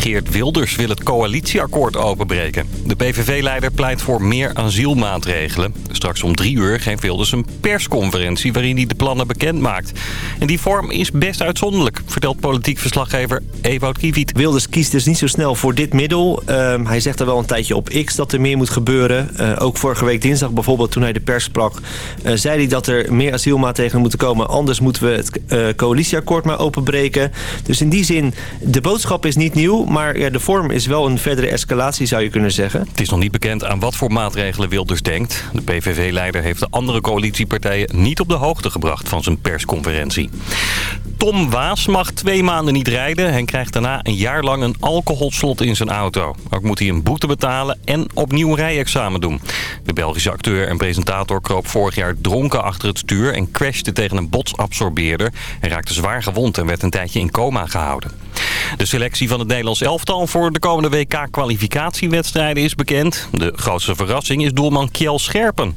Geert Wilders wil het coalitieakkoord openbreken. De PVV-leider pleit voor meer asielmaatregelen. Straks om drie uur geeft Wilders een persconferentie waarin hij de plannen bekend maakt. En die vorm is best uitzonderlijk, vertelt politiek verslaggever Ewout Kiewiet. Wilders kiest dus niet zo snel voor dit middel. Ehm, hij zegt er wel een tijdje op X dat er meer moet gebeuren. Uh, ook vorige week dinsdag bijvoorbeeld toen hij de pers sprak... Uh, zei hij dat er meer asielmaatregelen moeten komen. Anders moeten we het uh, coalitieakkoord maar openbreken. Dus in die zin, de boodschap is niet nieuw... maar ja, de vorm is wel een verdere escalatie zou je kunnen zeggen. Het is nog niet bekend aan wat voor maatregelen Wilders denkt. De PVV-leider heeft de andere coalitiepartijen niet op de hoogte gebracht van zijn persconferentie. Tom Waas mag twee maanden niet rijden en krijgt daarna een jaar lang een alcoholslot in zijn auto. Ook moet hij een boete betalen en opnieuw rijexamen doen. De Belgische acteur en presentator kroop vorig jaar dronken achter het stuur en crashte tegen een botsabsorbeerder. en raakte zwaar gewond en werd een tijdje in coma gehouden. De selectie van het Nederlands elftal voor de komende WK-kwalificatiewedstrijden is bekend. De grootste verrassing is doelman Kjell Scherpen.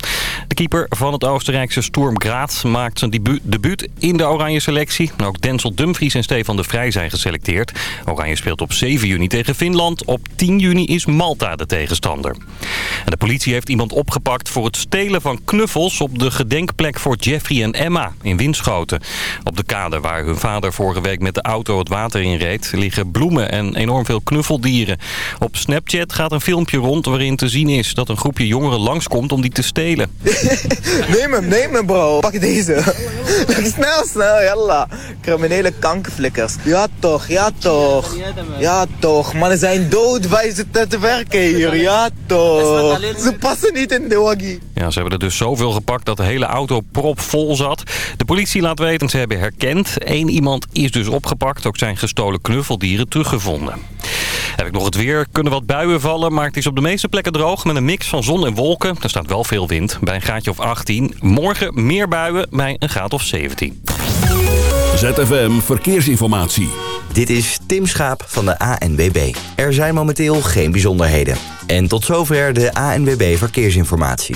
De keeper van het Oostenrijkse Sturm Graz maakt zijn debuut in de oranje selectie. Ook Denzel Dumfries en Stefan de Vrij zijn geselecteerd. Oranje speelt op 7 juni tegen Finland. Op 10 juni is Malta de tegenstander. En de politie heeft iemand opgepakt voor het stelen van knuffels... op de gedenkplek voor Jeffrey en Emma in Winschoten. Op de kade waar hun vader vorige week met de auto het water in reed... liggen bloemen en enorm veel knuffeldieren. Op Snapchat gaat een filmpje rond waarin te zien is... dat een groepje jongeren langskomt om die te stelen. neem hem, neem hem bro. Pak deze. snel, snel, yalla. Criminele kankerflikkers. Ja toch, ja toch. Ja toch, mannen zijn dood. Wij zitten te werken hier. Ja toch. Ze passen niet in de waggie. Ja, ze hebben er dus zoveel gepakt dat de hele auto propvol zat. De politie laat weten ze hebben herkend. Eén iemand is dus opgepakt. Ook zijn gestolen knuffeldieren teruggevonden. Heb ik nog het weer. Kunnen wat buien vallen, maar het is op de meeste plekken droog... met een mix van zon en wolken. Er staat wel veel wind, bij een graadje of 18. Morgen meer buien, bij een graad of 17. ZFM Verkeersinformatie. Dit is Tim Schaap van de ANWB. Er zijn momenteel geen bijzonderheden. En tot zover de ANWB Verkeersinformatie.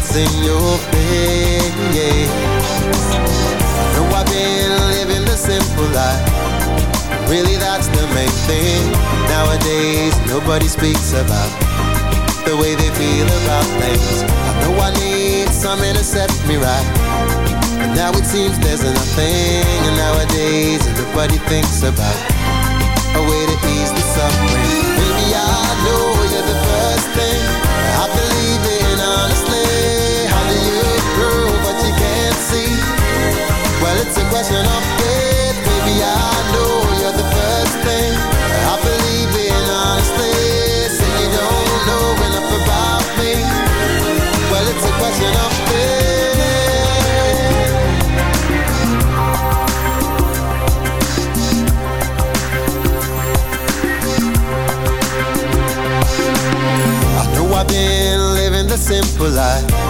What's in your face. No, I've been living the simple life. Really, that's the main thing. Nowadays, nobody speaks about the way they feel about things. I know I need something to set me right. But now it seems there's nothing, and nowadays nobody thinks about a way to ease the suffering. Baby, I know you're the first thing I believe Well, it's a question of faith, baby. I know you're the first thing I believe in honestly. Say you don't know enough about me. Well, it's a question of faith. I know I've been living the simple life.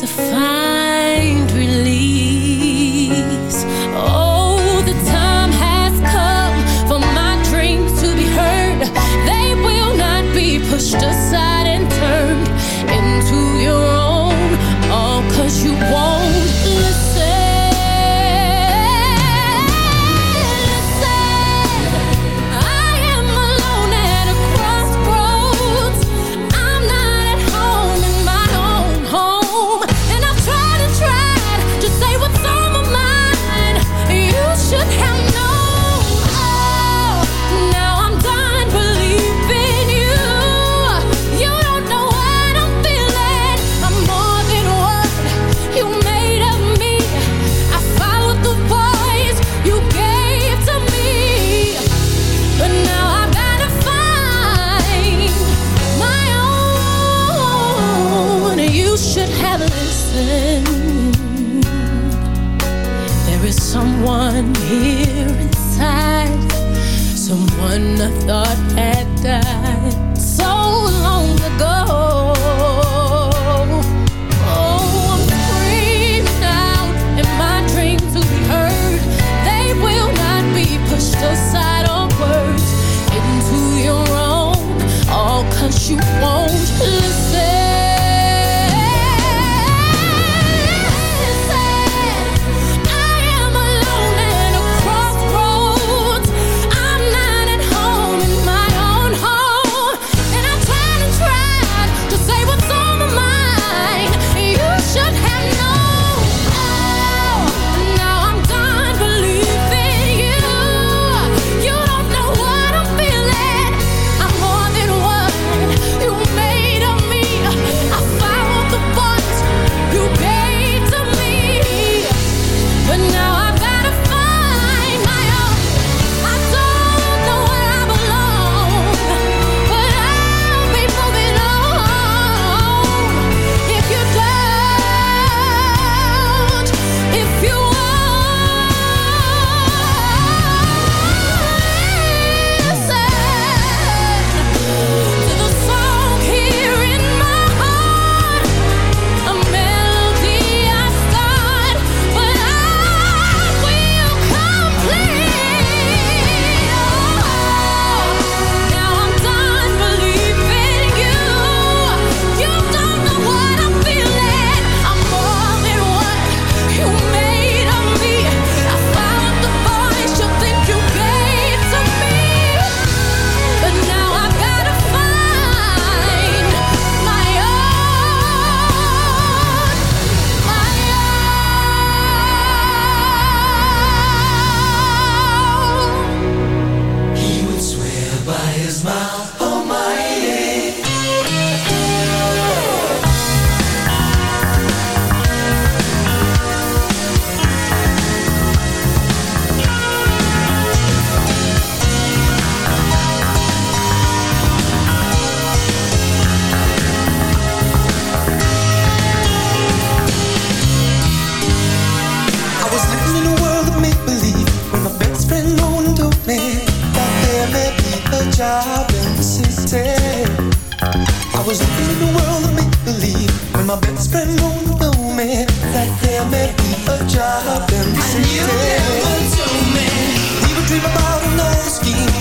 To find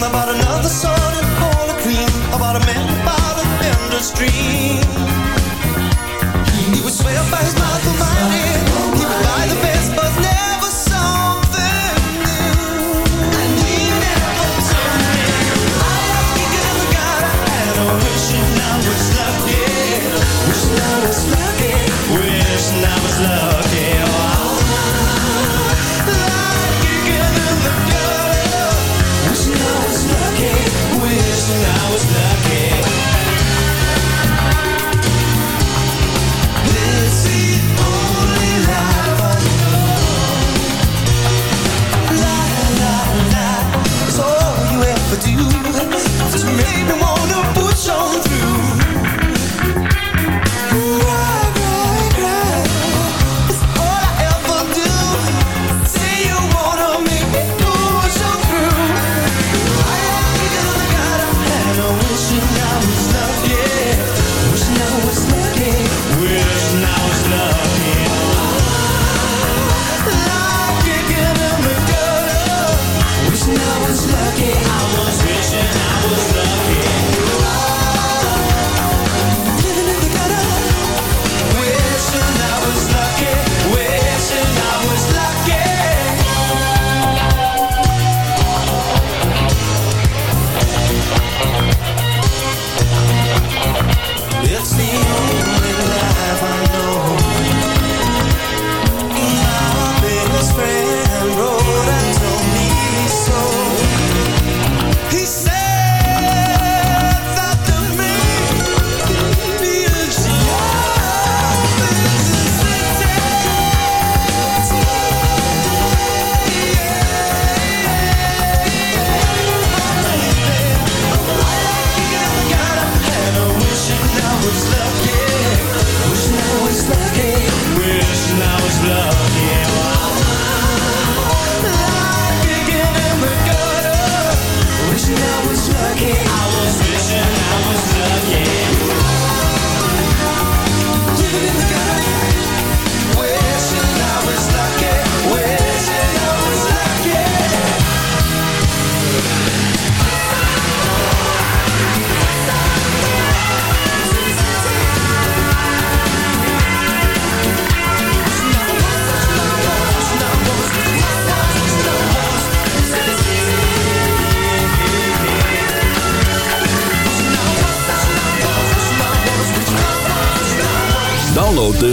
about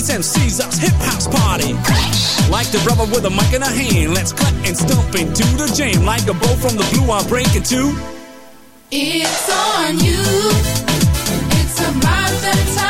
It's MC Sar's hip house party. Like the brother with a mic in a hand, let's cut and stomp into the jam. Like a bow from the blue, I'm breaking two. It's on you. It's about that time.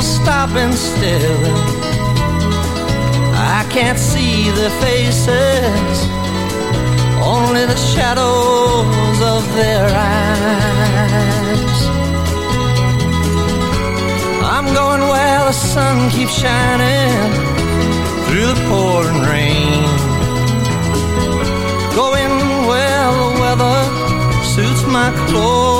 Stopping still. I can't see their faces, only the shadows of their eyes. I'm going where the sun keeps shining through the pouring rain. Going where the weather suits my clothes.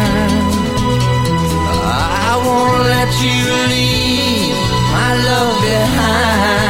You leave my love behind.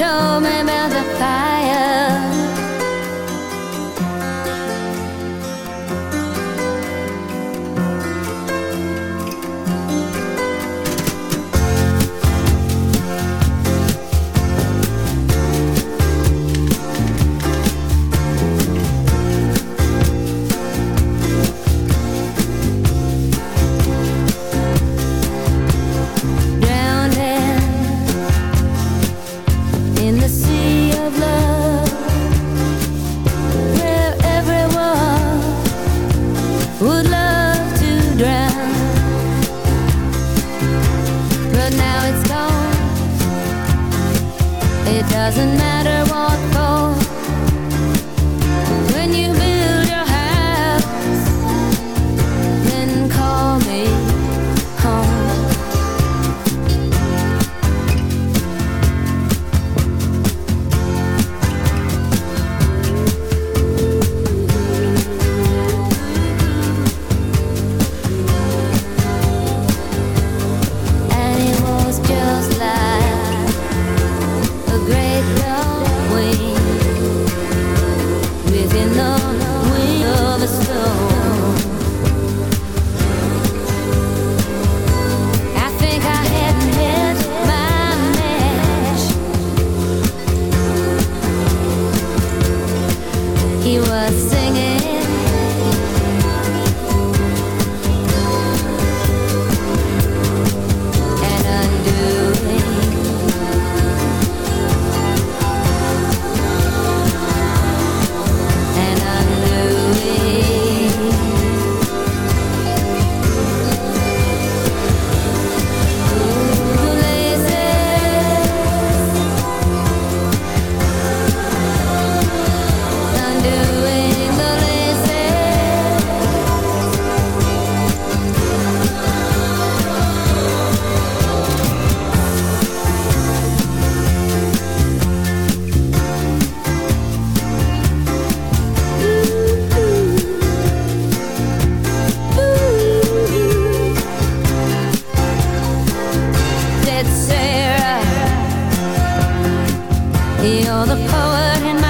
told me about the fire. would love to drown. But now it's gone. It doesn't matter what You're the poet in my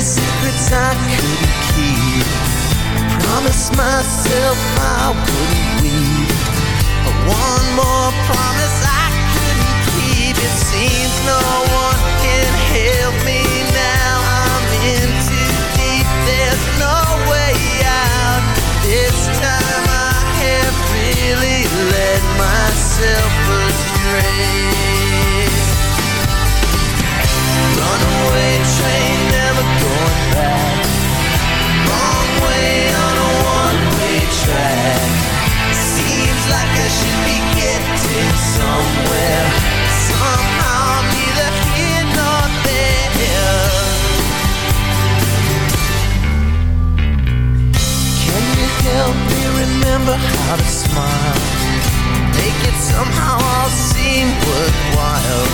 secrets I couldn't keep. I promised myself I wouldn't weep. One more promise I couldn't keep. It seems no one can help me now. I'm in too deep. There's no way out. This time I have really let myself astray. Runaway train. remember how to smile. Make it somehow all seem worthwhile.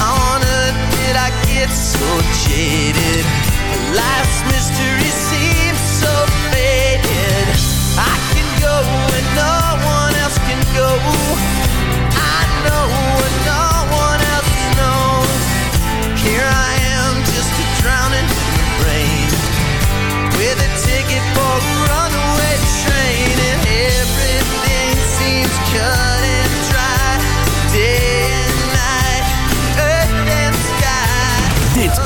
How on earth did I get so jaded? Life's mystery seems so faded. I can go and no one else can go. I know what no one else knows. Here I am just drowning in the rain. With a ticket for the